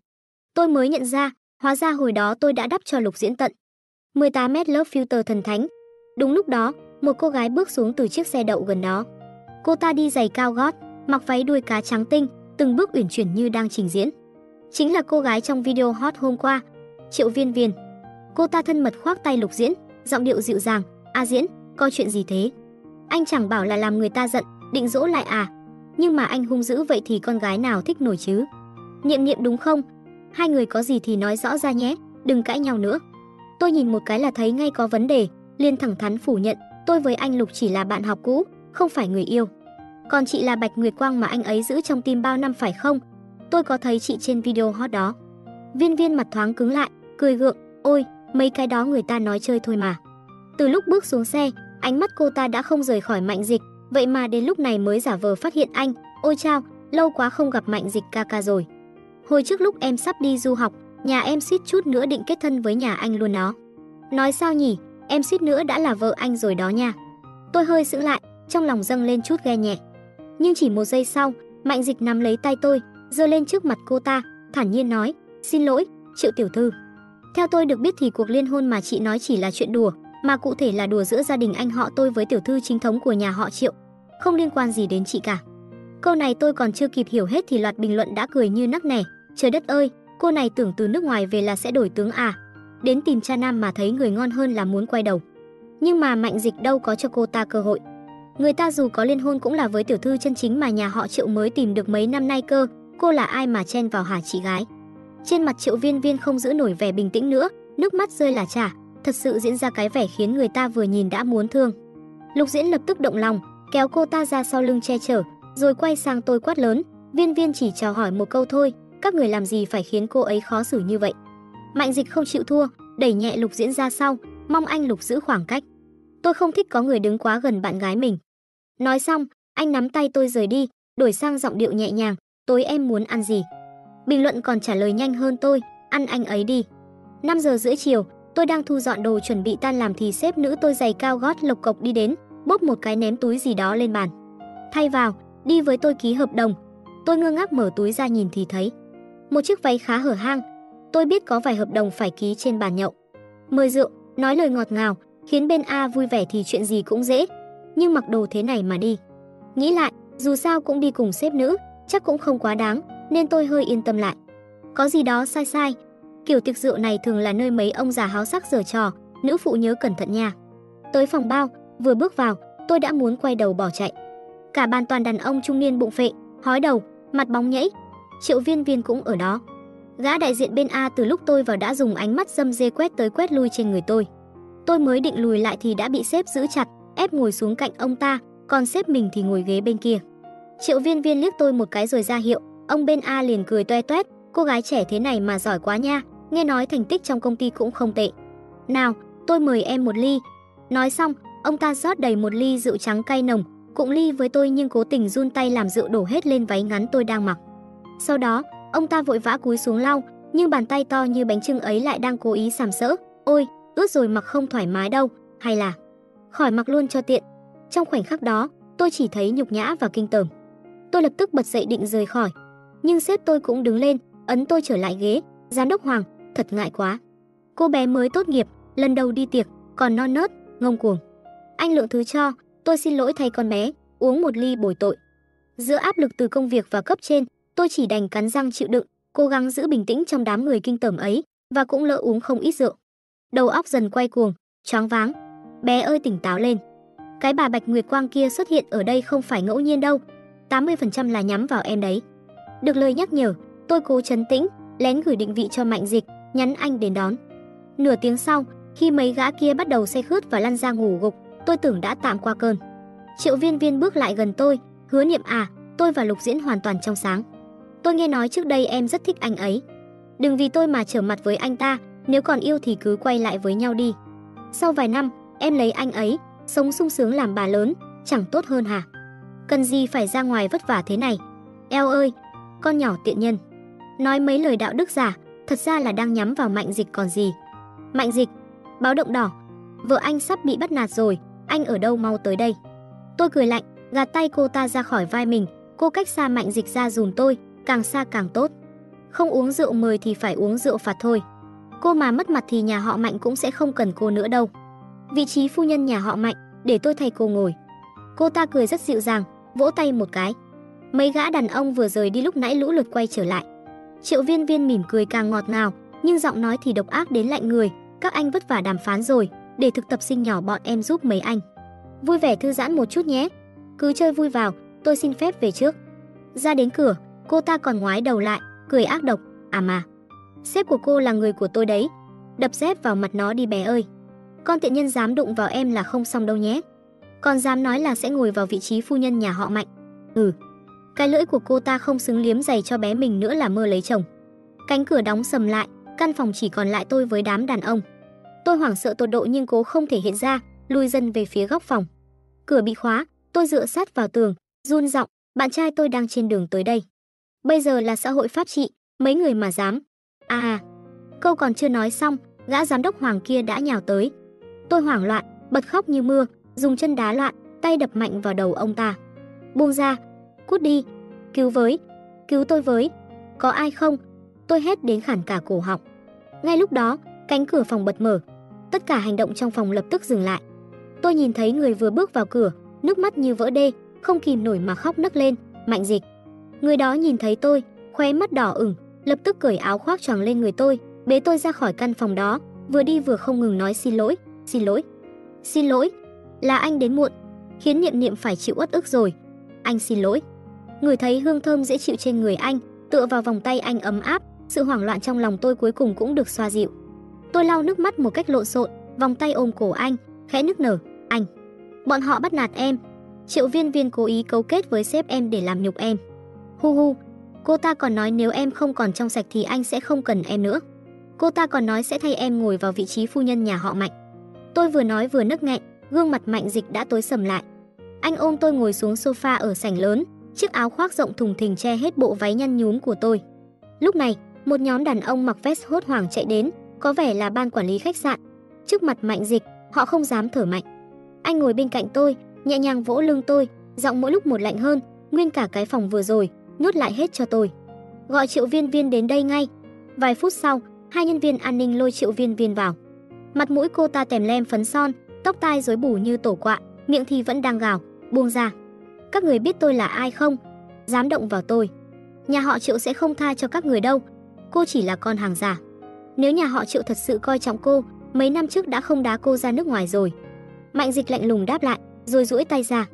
Tôi mới nhận ra, hóa ra hồi đó tôi đã đắp cho Lục Diễn tận 18 mét lớp filter thần thánh. Đúng lúc đó, một cô gái bước xuống từ chiếc xe đậu gần đó. Cô ta đi giày cao gót, mặc váy đuôi cá trắng tinh, từng bước uyển chuyển như đang trình diễn. Chính là cô gái trong video hot hôm qua, Triệu Viên Viên. Cô ta thân mật khoác tay Lục Diễn, giọng điệu dịu dàng, "A Diễn, có chuyện gì thế? Anh chẳng bảo là làm người ta giận, định dỗ lại à? Nhưng mà anh hung dữ vậy thì con gái nào thích nổi chứ?" Niệm niệm đúng không? Hai người có gì thì nói rõ ra nhé, đừng cãi nhau nữa. Tôi nhìn một cái là thấy ngay có vấn đề, liền thẳng thắn phủ nhận, tôi với anh Lục chỉ là bạn học cũ, không phải người yêu. Còn chị là Bạch Nguyệt Quang mà anh ấy giữ trong tim bao năm phải không? Tôi có thấy chị trên video hot đó. Viên viên mặt thoáng cứng lại, cười gượng, ôi, mấy cái đó người ta nói chơi thôi mà. Từ lúc bước xuống xe, ánh mắt cô ta đã không rời khỏi mạnh dịch, vậy mà đến lúc này mới giả vờ phát hiện anh, ôi chao, lâu quá không gặp mạnh dịch ca ca rồi. Hồi trước lúc em sắp đi du học, nhà em suýt chút nữa định kết thân với nhà anh luôn đó. Nói sao nhỉ, em suýt nữa đã là vợ anh rồi đó nha. Tôi hơi sững lại, trong lòng dâng lên chút ghe nhẹ. Nhưng chỉ một giây sau, Mạnh Dịch nắm lấy tay tôi, giơ lên trước mặt cô ta, thản nhiên nói, "Xin lỗi, Triệu tiểu thư." Theo tôi được biết thì cuộc liên hôn mà chị nói chỉ là chuyện đùa, mà cụ thể là đùa giữa gia đình anh họ tôi với tiểu thư chính thống của nhà họ Triệu, không liên quan gì đến chị cả. Câu này tôi còn chưa kịp hiểu hết thì loạt bình luận đã cười như nắc nẻ, trời đất ơi, cô này tưởng từ nước ngoài về là sẽ đổi tướng à? Đến tìm cha nam mà thấy người ngon hơn là muốn quay đầu. Nhưng mà Mạnh Dịch đâu có cho cô ta cơ hội. Người ta dù có liên hôn cũng là với tiểu thư chân chính mà nhà họ Triệu mới tìm được mấy năm nay cơ, cô là ai mà chen vào hả chị gái. Trên mặt Triệu Viên Viên không giữ nổi vẻ bình tĩnh nữa, nước mắt rơi là trả, thật sự diễn ra cái vẻ khiến người ta vừa nhìn đã muốn thương. Lục Diễn lập tức động lòng, kéo cô ta ra sau lưng che chở, rồi quay sang tôi quát lớn, Viên Viên chỉ chào hỏi một câu thôi, các người làm gì phải khiến cô ấy khó xử như vậy. Mạnh Dịch không chịu thua, đẩy nhẹ Lục Diễn ra sau, mong anh Lục giữ khoảng cách. Tôi không thích có người đứng quá gần bạn gái mình. Nói xong, anh nắm tay tôi rời đi, đổi sang giọng điệu nhẹ nhàng, tối em muốn ăn gì? Bình luận còn trả lời nhanh hơn tôi, ăn anh ấy đi. 5 giờ rưỡi chiều, tôi đang thu dọn đồ chuẩn bị tan làm thì sếp nữ tôi giày cao gót lộc cộc đi đến, bốc một cái ném túi gì đó lên bàn. Thay vào, đi với tôi ký hợp đồng. Tôi ngơ ngác mở túi ra nhìn thì thấy một chiếc váy khá hở hang. Tôi biết có vài hợp đồng phải ký trên bàn nhậu. Mời rượu, nói lời ngọt ngào, khiến bên A vui vẻ thì chuyện gì cũng dễ, nhưng mặc đồ thế này mà đi. Nghĩ lại, dù sao cũng đi cùng sếp nữ, chắc cũng không quá đáng, nên tôi hơi yên tâm lại. Có gì đó sai sai. Kiểu tiệc rượu này thường là nơi mấy ông già háo sắc giở trò, nữ phụ nhớ cẩn thận nha. Tới phòng bao, vừa bước vào, tôi đã muốn quay đầu bỏ chạy. Cả bàn toàn đàn ông trung niên bụng phệ, hói đầu, mặt bóng nhẫy. Triệu Viên Viên cũng ở đó. Gã đại diện bên A từ lúc tôi vào đã dùng ánh mắt dâm dê quét tới quét lui trên người tôi. Tôi mới định lùi lại thì đã bị sếp giữ chặt, ép ngồi xuống cạnh ông ta, còn sếp mình thì ngồi ghế bên kia. Triệu Viên Viên liếc tôi một cái rồi ra hiệu, ông bên A liền cười toe toét, cô gái trẻ thế này mà giỏi quá nha, nghe nói thành tích trong công ty cũng không tệ. Nào, tôi mời em một ly. Nói xong, ông ta rót đầy một ly rượu trắng cay nồng, cũng ly với tôi nhưng cố tình run tay làm rượu đổ hết lên váy ngắn tôi đang mặc. Sau đó, ông ta vội vã cúi xuống lau, nhưng bàn tay to như bánh trưng ấy lại đang cố ý sàm sỡ. Ôi, ướt rồi mặc không thoải mái đâu, hay là khỏi mặc luôn cho tiện. Trong khoảnh khắc đó, tôi chỉ thấy nhục nhã và kinh tởm. Tôi lập tức bật dậy định rời khỏi, nhưng sếp tôi cũng đứng lên, ấn tôi trở lại ghế, "Giám đốc Hoàng, thật ngại quá. Cô bé mới tốt nghiệp, lần đầu đi tiệc, còn non nớt, ngông cuồng. Anh lượng thứ cho, tôi xin lỗi thay con bé, uống một ly bồi tội." Giữa áp lực từ công việc và cấp trên, tôi chỉ đành cắn răng chịu đựng, cố gắng giữ bình tĩnh trong đám người kinh tởm ấy và cũng lỡ uống không ít rượu. Đầu óc dần quay cuồng, choáng váng. Bé ơi tỉnh táo lên. Cái bà Bạch Nguyệt Quang kia xuất hiện ở đây không phải ngẫu nhiên đâu, 80% là nhắm vào em đấy. Được lời nhắc nhở, tôi cố trấn tĩnh, lén gửi định vị cho Mạnh Dịch, nhắn anh đến đón. Nửa tiếng sau, khi mấy gã kia bắt đầu say khướt và lăn ra ngủ gục, tôi tưởng đã tạm qua cơn. Triệu Viên Viên bước lại gần tôi, hứa niệm à, tôi và Lục Diễn hoàn toàn trong sáng. Tôi nghe nói trước đây em rất thích anh ấy. Đừng vì tôi mà trở mặt với anh ta, nếu còn yêu thì cứ quay lại với nhau đi. Sau vài năm, em lấy anh ấy, sống sung sướng làm bà lớn, chẳng tốt hơn hả? Cần gì phải ra ngoài vất vả thế này? Eo ơi, con nhỏ tiện nhân. Nói mấy lời đạo đức giả, thật ra là đang nhắm vào Mạnh Dịch còn gì. Mạnh Dịch, báo động đỏ. Vợ anh sắp bị bắt nạt rồi, anh ở đâu mau tới đây. Tôi cười lạnh, gạt tay cô ta ra khỏi vai mình, cô cách xa Mạnh Dịch ra dùm tôi, càng xa càng tốt. Không uống rượu mời thì phải uống rượu phạt thôi. Cô mà mất mặt thì nhà họ Mạnh cũng sẽ không cần cô nữa đâu. Vị trí phu nhân nhà họ Mạnh, để tôi thay cô ngồi. Cô ta cười rất dịu dàng, vỗ tay một cái. Mấy gã đàn ông vừa rời đi lúc nãy lũ lượt quay trở lại. Triệu Viên Viên mỉm cười càng ngọt ngào, nhưng giọng nói thì độc ác đến lạnh người, các anh vất vả đàm phán rồi, để thực tập sinh nhỏ bọn em giúp mấy anh. Vui vẻ thư giãn một chút nhé. Cứ chơi vui vào, tôi xin phép về trước. Ra đến cửa, cô ta còn ngoái đầu lại, cười ác độc, à mà. Sếp của cô là người của tôi đấy. Đập dép vào mặt nó đi bé ơi. Con tiện nhân dám đụng vào em là không xong đâu nhé. Còn dám nói là sẽ ngồi vào vị trí phu nhân nhà họ Mạnh. Ừ. Cái lưỡi của cô ta không xứng liếm giày cho bé mình nữa là mơ lấy chồng. Cánh cửa đóng sầm lại, căn phòng chỉ còn lại tôi với đám đàn ông. Tôi hoảng sợ tột độ nhưng cố không thể hiện ra, lùi dần về phía góc phòng. Cửa bị khóa, tôi dựa sát vào tường, run giọng, bạn trai tôi đang trên đường tới đây. Bây giờ là xã hội pháp trị, mấy người mà dám. À à, câu còn chưa nói xong, gã giám đốc Hoàng kia đã nhào tới. Tôi hoảng loạn, bật khóc như mưa, dùng chân đá loạn, tay đập mạnh vào đầu ông ta. Buông ra, cút đi, cứu với, cứu tôi với, có ai không? Tôi hét đến khản cả cổ họng. Ngay lúc đó, cánh cửa phòng bật mở. Tất cả hành động trong phòng lập tức dừng lại. Tôi nhìn thấy người vừa bước vào cửa, nước mắt như vỡ đê, không kìm nổi mà khóc nấc lên, Mạnh Dịch. Người đó nhìn thấy tôi, khóe mắt đỏ ửng, lập tức cởi áo khoác choàng lên người tôi, bế tôi ra khỏi căn phòng đó, vừa đi vừa không ngừng nói xin lỗi, xin lỗi. Xin lỗi, là anh đến muộn, khiến Niệm Niệm phải chịu uất ức rồi. Anh xin lỗi. Người thấy hương thơm dễ chịu trên người anh, tựa vào vòng tay anh ấm áp, sự hoảng loạn trong lòng tôi cuối cùng cũng được xoa dịu. Tôi lau nước mắt một cách lộn xộn, vòng tay ôm cổ anh, khẽ nức nở, "Anh, bọn họ bắt nạt em, Triệu Viên Viên cố ý cấu kết với sếp em để làm nhục em." Hu hu, cô ta còn nói nếu em không còn trong sạch thì anh sẽ không cần em nữa. Cô ta còn nói sẽ thay em ngồi vào vị trí phu nhân nhà họ Mạnh. Tôi vừa nói vừa nức nghẹn, gương mặt Mạnh Dịch đã tối sầm lại. Anh ôm tôi ngồi xuống sofa ở sảnh lớn, chiếc áo khoác rộng thùng thình che hết bộ váy nhăn nhúm của tôi. Lúc này, một nhóm đàn ông mặc vest hốt hoảng chạy đến, có vẻ là ban quản lý khách sạn. Trước mặt Mạnh Dịch, họ không dám thở mạnh. Anh ngồi bên cạnh tôi, nhẹ nhàng vỗ lưng tôi, giọng mỗi lúc một lạnh hơn, nguyên cả cái phòng vừa rồi, nuốt lại hết cho tôi. Gọi Triệu Viên Viên đến đây ngay. Vài phút sau, hai nhân viên an ninh lôi Triệu Viên Viên vào. Mặt mũi cô ta tèm lem phấn son, tóc tai rối bù như tổ quạ, miệng thì vẫn đang gào, buông ra. Các người biết tôi là ai không? Dám động vào tôi. Nhà họ Triệu sẽ không tha cho các người đâu. Cô chỉ là con hàng giả. Nếu nhà họ Triệu thật sự coi trọng cô, mấy năm trước đã không đá cô ra nước ngoài rồi. Mạnh Dịch lạnh lùng đáp lại, rồi duỗi tay ra.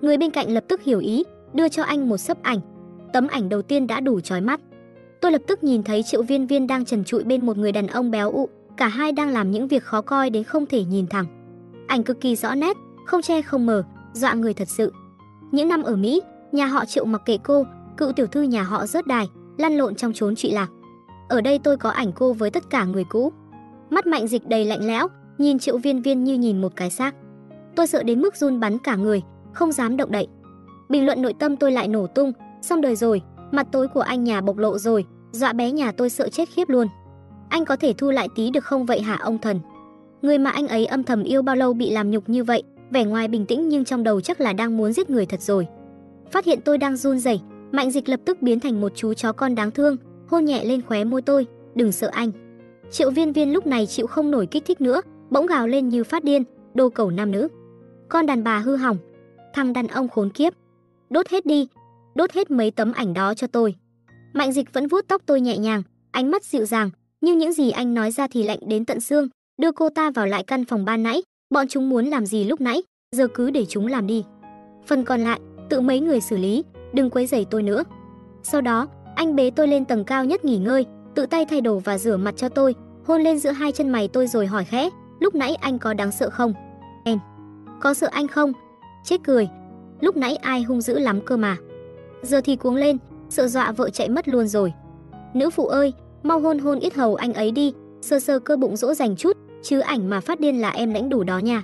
Người bên cạnh lập tức hiểu ý, đưa cho anh một sấp ảnh. Tấm ảnh đầu tiên đã đủ chói mắt. Tôi lập tức nhìn thấy Triệu Viên Viên đang trần trụi bên một người đàn ông béo ụ, cả hai đang làm những việc khó coi đến không thể nhìn thẳng. Ảnh cực kỳ rõ nét, không che không mờ, dọa người thật sự. Những năm ở Mỹ, nhà họ Triệu mặc kệ cô, cựu tiểu thư nhà họ rớt đài, lăn lộn trong chốn trụy lạc. Ở đây tôi có ảnh cô với tất cả người cũ. Mắt Mạnh Dịch đầy lạnh lẽo, nhìn Triệu Viên Viên như nhìn một cái xác. Tôi sợ đến mức run bắn cả người, không dám động đậy. Bình luận nội tâm tôi lại nổ tung, xong đời rồi, mặt tối của anh nhà bộc lộ rồi, dọa bé nhà tôi sợ chết khiếp luôn. Anh có thể thu lại tí được không vậy hả ông thần? Người mà anh ấy âm thầm yêu bao lâu bị làm nhục như vậy, vẻ ngoài bình tĩnh nhưng trong đầu chắc là đang muốn giết người thật rồi. Phát hiện tôi đang run rẩy, Mạnh Dịch lập tức biến thành một chú chó con đáng thương, hôn nhẹ lên khóe môi tôi, "Đừng sợ anh." Triệu Viên Viên lúc này chịu không nổi kích thích nữa, bỗng gào lên như phát điên, "Đồ cầu nam nữ, con đàn bà hư hỏng, thằng đàn ông khốn kiếp, đốt hết đi, đốt hết mấy tấm ảnh đó cho tôi." Mạnh Dịch vẫn vuốt tóc tôi nhẹ nhàng, ánh mắt dịu dàng, nhưng những gì anh nói ra thì lạnh đến tận xương, đưa cô ta vào lại căn phòng ban nãy, bọn chúng muốn làm gì lúc nãy, giờ cứ để chúng làm đi. Phần còn lại, tự mấy người xử lý, đừng quấy rầy tôi nữa. Sau đó, anh bế tôi lên tầng cao nhất nghỉ ngơi, tự tay thay đồ và rửa mặt cho tôi, hôn lên giữa hai chân mày tôi rồi hỏi khẽ, lúc nãy anh có đáng sợ không? Em, có sợ anh không? Chết cười, lúc nãy ai hung dữ lắm cơ mà. Giờ thì cuống lên, sợ dọa vợ chạy mất luôn rồi. Nữ phụ ơi, mau hôn hôn ít hầu anh ấy đi, sơ sơ cơ bụng dỗ dành chút, chứ ảnh mà phát điên là em lãnh đủ đó nha.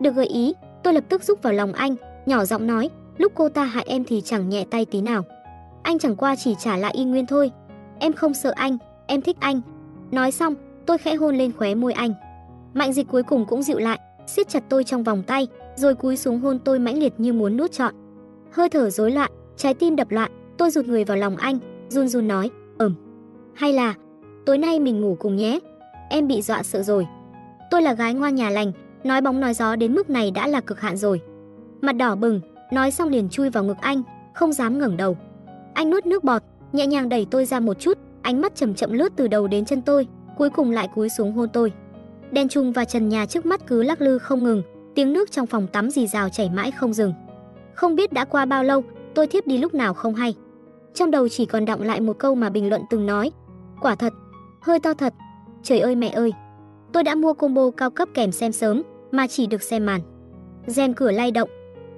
Được gợi ý, tôi lập tức rúc vào lòng anh, nhỏ giọng nói, lúc cô ta hại em thì chẳng nhẹ tay tí nào. Anh chẳng qua chỉ trả lại y nguyên thôi. Em không sợ anh, em thích anh. Nói xong, tôi khẽ hôn lên khóe môi anh. Mạnh dịch cuối cùng cũng dịu lại, siết chặt tôi trong vòng tay, rồi cúi xuống hôn tôi mãnh liệt như muốn nuốt trọn. Hơi thở rối loạn, trái tim đập loạn, tôi rụt người vào lòng anh, run run nói, ẩm. Hay là, tối nay mình ngủ cùng nhé. Em bị dọa sợ rồi. Tôi là gái ngoan nhà lành, nói bóng nói gió đến mức này đã là cực hạn rồi. Mặt đỏ bừng, nói xong liền chui vào ngực anh, không dám ngẩng đầu. Anh nuốt nước bọt, nhẹ nhàng đẩy tôi ra một chút, ánh mắt chậm chậm lướt từ đầu đến chân tôi, cuối cùng lại cúi xuống hôn tôi. Đèn trùng và trần nhà trước mắt cứ lắc lư không ngừng, tiếng nước trong phòng tắm rì rào chảy mãi không dừng. Không biết đã qua bao lâu, tôi thiếp đi lúc nào không hay. Trong đầu chỉ còn đọng lại một câu mà bình luận từng nói. Quả thật, hơi to thật. Trời ơi mẹ ơi. Tôi đã mua combo cao cấp kèm xem sớm mà chỉ được xem màn. rèm cửa lay động.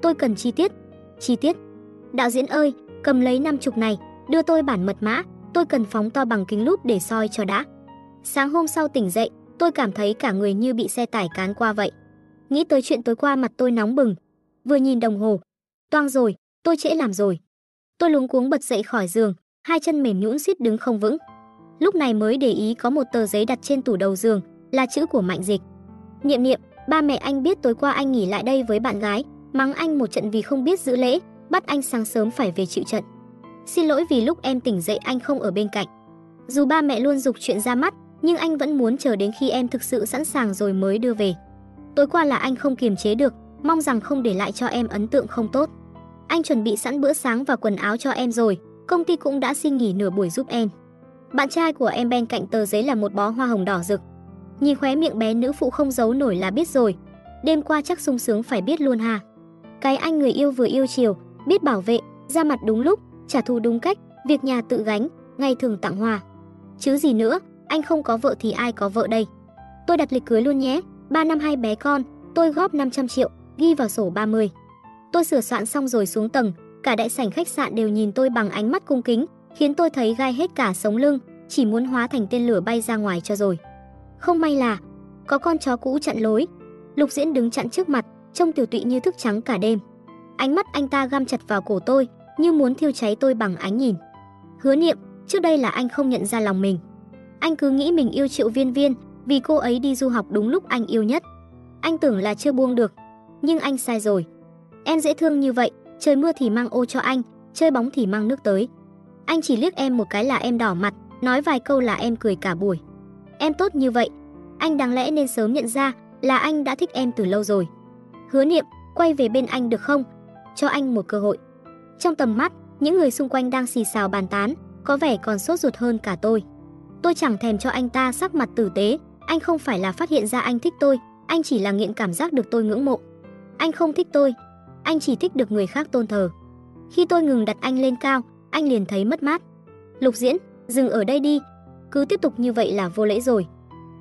Tôi cần chi tiết. Chi tiết. Đạo diễn ơi, cầm lấy năm chục này, đưa tôi bản mật mã, tôi cần phóng to bằng kính lúp để soi cho đã. Sáng hôm sau tỉnh dậy, tôi cảm thấy cả người như bị xe tải cán qua vậy. Nghĩ tới chuyện tối qua mặt tôi nóng bừng. Vừa nhìn đồng hồ, toang rồi, tôi trễ làm rồi. Tôi luống cuống bật dậy khỏi giường, hai chân mềm nhũn suýt đứng không vững. Lúc này mới để ý có một tờ giấy đặt trên tủ đầu giường, là chữ của Mạnh Dịch. Niệm niệm, ba mẹ anh biết tối qua anh nghỉ lại đây với bạn gái, mắng anh một trận vì không biết giữ lễ, bắt anh sáng sớm phải về chịu trận. Xin lỗi vì lúc em tỉnh dậy anh không ở bên cạnh. Dù ba mẹ luôn dục chuyện ra mắt, nhưng anh vẫn muốn chờ đến khi em thực sự sẵn sàng rồi mới đưa về. Tối qua là anh không kiềm chế được, mong rằng không để lại cho em ấn tượng không tốt. Anh chuẩn bị sẵn bữa sáng và quần áo cho em rồi, công ty cũng đã xin nghỉ nửa buổi giúp em. Bạn trai của em bên cạnh tờ giấy là một bó hoa hồng đỏ rực. Nhìn khóe miệng bé nữ phụ không giấu nổi là biết rồi. Đêm qua chắc sung sướng phải biết luôn ha. Cái anh người yêu vừa yêu chiều, biết bảo vệ, ra mặt đúng lúc, trả thù đúng cách, việc nhà tự gánh, ngày thường tặng hoa. Chứ gì nữa, anh không có vợ thì ai có vợ đây. Tôi đặt lịch cưới luôn nhé, 3 năm hai bé con, tôi góp 500 triệu, ghi vào sổ 30. Tôi sửa soạn xong rồi xuống tầng, cả đại sảnh khách sạn đều nhìn tôi bằng ánh mắt cung kính, khiến tôi thấy gai hết cả sống lưng, chỉ muốn hóa thành tên lửa bay ra ngoài cho rồi. Không may là có con chó cũ chặn lối. Lục Diễn đứng chặn trước mặt, trông tiểu tụy như thức trắng cả đêm. Ánh mắt anh ta găm chặt vào cổ tôi, như muốn thiêu cháy tôi bằng ánh nhìn. Hứa Niệm, trước đây là anh không nhận ra lòng mình. Anh cứ nghĩ mình yêu Triệu Viên Viên, vì cô ấy đi du học đúng lúc anh yêu nhất. Anh tưởng là chưa buông được, nhưng anh sai rồi. Em dễ thương như vậy, trời mưa thì mang ô cho anh, chơi bóng thì mang nước tới. Anh chỉ liếc em một cái là em đỏ mặt, nói vài câu là em cười cả buổi. Em tốt như vậy, anh đáng lẽ nên sớm nhận ra là anh đã thích em từ lâu rồi. Hứa Niệm, quay về bên anh được không? Cho anh một cơ hội. Trong tầm mắt, những người xung quanh đang xì xào bàn tán, có vẻ còn sốt ruột hơn cả tôi. Tôi chẳng thèm cho anh ta sắc mặt tử tế, anh không phải là phát hiện ra anh thích tôi, anh chỉ là nghiện cảm giác được tôi ngưỡng mộ. Anh không thích tôi, anh chỉ thích được người khác tôn thờ. Khi tôi ngừng đặt anh lên cao, anh liền thấy mất mát. Lục Diễn, dừng ở đây đi, cứ tiếp tục như vậy là vô lễ rồi.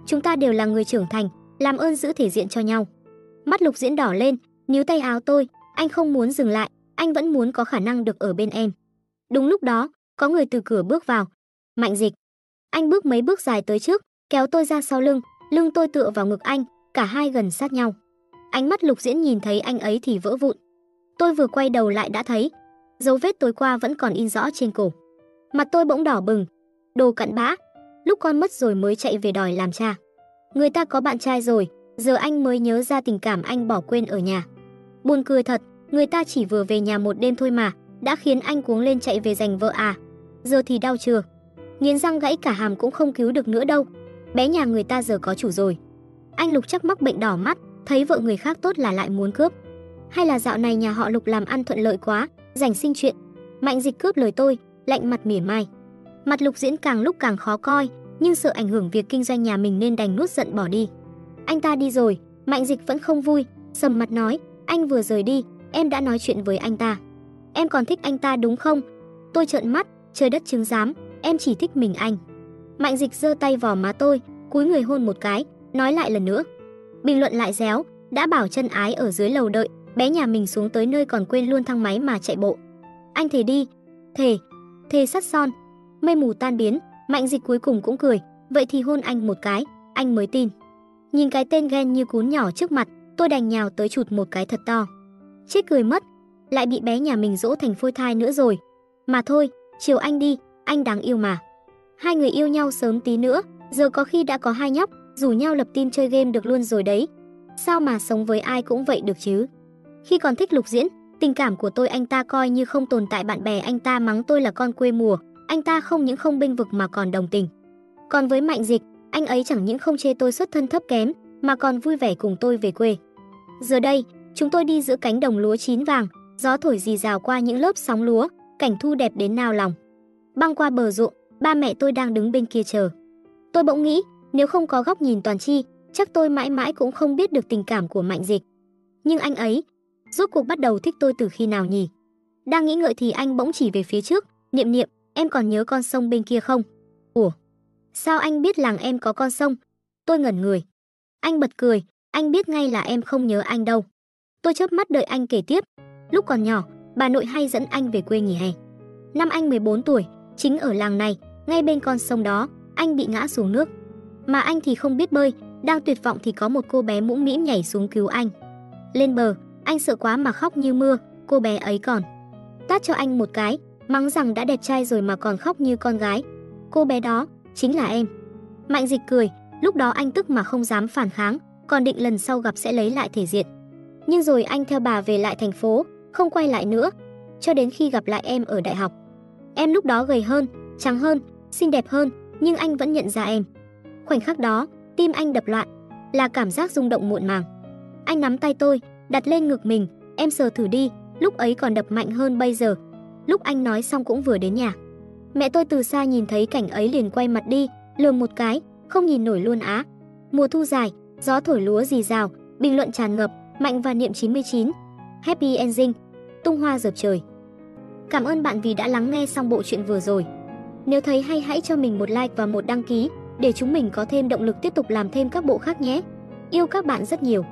Chúng ta đều là người trưởng thành, làm ơn giữ thể diện cho nhau. Mắt Lục Diễn đỏ lên, níu tay áo tôi, anh không muốn dừng lại, anh vẫn muốn có khả năng được ở bên em. Đúng lúc đó, có người từ cửa bước vào. Mạnh Dịch. Anh bước mấy bước dài tới trước, kéo tôi ra sau lưng, lưng tôi tựa vào ngực anh, cả hai gần sát nhau. Ánh mắt Lục Diễn nhìn thấy anh ấy thì vỡ vụn. Tôi vừa quay đầu lại đã thấy, dấu vết tối qua vẫn còn in rõ trên cổ. Mặt tôi bỗng đỏ bừng. Đồ cặn bã, lúc con mất rồi mới chạy về đòi làm cha. Người ta có bạn trai rồi, giờ anh mới nhớ ra tình cảm anh bỏ quên ở nhà. Buồn cười thật, người ta chỉ vừa về nhà một đêm thôi mà, đã khiến anh cuống lên chạy về giành vợ à. Giờ thì đau chưa? Nghiến răng gãy cả hàm cũng không cứu được nữa đâu. Bé nhà người ta giờ có chủ rồi. Anh Lục chắc mắc bệnh đỏ mắt, thấy vợ người khác tốt là lại muốn cướp. Hay là dạo này nhà họ Lục làm ăn thuận lợi quá, rảnh sinh chuyện. Mạnh dịch cướp lời tôi, lạnh mặt mỉa mai. Mặt Lục diễn càng lúc càng khó coi, nhưng sợ ảnh hưởng việc kinh doanh nhà mình nên đành nuốt giận bỏ đi. Anh ta đi rồi, Mạnh dịch vẫn không vui, sầm mặt nói, anh vừa rời đi, em đã nói chuyện với anh ta. Em còn thích anh ta đúng không? Tôi trợn mắt, trời đất chứng giám, em chỉ thích mình anh. Mạnh dịch giơ tay vào má tôi, cúi người hôn một cái, nói lại lần nữa. Bình luận lại réo, đã bảo chân ái ở dưới lầu đợi, bé nhà mình xuống tới nơi còn quên luôn thang máy mà chạy bộ. Anh thề đi, thề, thề sắt son. Mây mù tan biến, mạnh dịch cuối cùng cũng cười, vậy thì hôn anh một cái, anh mới tin. Nhìn cái tên ghen như cún nhỏ trước mặt, tôi đành nhào tới chụt một cái thật to. Chết cười mất, lại bị bé nhà mình dỗ thành phôi thai nữa rồi. Mà thôi, chiều anh đi, anh đáng yêu mà. Hai người yêu nhau sớm tí nữa, giờ có khi đã có hai nhóc, rủ nhau lập team chơi game được luôn rồi đấy. Sao mà sống với ai cũng vậy được chứ? Khi còn thích Lục Diễn, tình cảm của tôi anh ta coi như không tồn tại bạn bè anh ta mắng tôi là con quê mùa, anh ta không những không binh vực mà còn đồng tình. Còn với Mạnh Dịch, anh ấy chẳng những không chê tôi xuất thân thấp kém, mà còn vui vẻ cùng tôi về quê. Giờ đây, chúng tôi đi giữa cánh đồng lúa chín vàng, gió thổi rì rào qua những lớp sóng lúa, cảnh thu đẹp đến nao lòng. Băng qua bờ ruộng, ba mẹ tôi đang đứng bên kia chờ. Tôi bỗng nghĩ, nếu không có góc nhìn toàn chi, chắc tôi mãi mãi cũng không biết được tình cảm của Mạnh Dịch. Nhưng anh ấy, rốt cuộc bắt đầu thích tôi từ khi nào nhỉ? Đang nghĩ ngợi thì anh bỗng chỉ về phía trước, Niệm niệm, em còn nhớ con sông bên kia không? Ủa? Sao anh biết làng em có con sông? Tôi ngẩn người. Anh bật cười, anh biết ngay là em không nhớ anh đâu. Tôi chớp mắt đợi anh kể tiếp. Lúc còn nhỏ, bà nội hay dẫn anh về quê nghỉ hè. Năm anh 14 tuổi, chính ở làng này, ngay bên con sông đó, anh bị ngã xuống nước. Mà anh thì không biết bơi, đang tuyệt vọng thì có một cô bé mũm mĩm nhảy xuống cứu anh. Lên bờ, anh sợ quá mà khóc như mưa, cô bé ấy còn tát cho anh một cái, mắng rằng đã đẹp trai rồi mà còn khóc như con gái. Cô bé đó chính là em. Mạnh Dịch cười, lúc đó anh tức mà không dám phản kháng, còn định lần sau gặp sẽ lấy lại thể diện. Nhưng rồi anh theo bà về lại thành phố, không quay lại nữa, cho đến khi gặp lại em ở đại học. Em lúc đó gầy hơn, trắng hơn, xinh đẹp hơn, nhưng anh vẫn nhận ra em. Khoảnh khắc đó, tim anh đập loạn, là cảm giác rung động muộn màng. Anh nắm tay tôi, đặt lên ngực mình, em sờ thử đi, lúc ấy còn đập mạnh hơn bây giờ. Lúc anh nói xong cũng vừa đến nhà. Mẹ tôi từ xa nhìn thấy cảnh ấy liền quay mặt đi, lườm một cái, không nhìn nổi luôn á. Mùa thu dài, gió thổi lúa rì rào, bình luận tràn ngập, mạnh và niệm 99. Happy ending, tung hoa dợp trời. Cảm ơn bạn vì đã lắng nghe xong bộ truyện vừa rồi. Nếu thấy hay hãy cho mình một like và một đăng ký để chúng mình có thêm động lực tiếp tục làm thêm các bộ khác nhé. Yêu các bạn rất nhiều.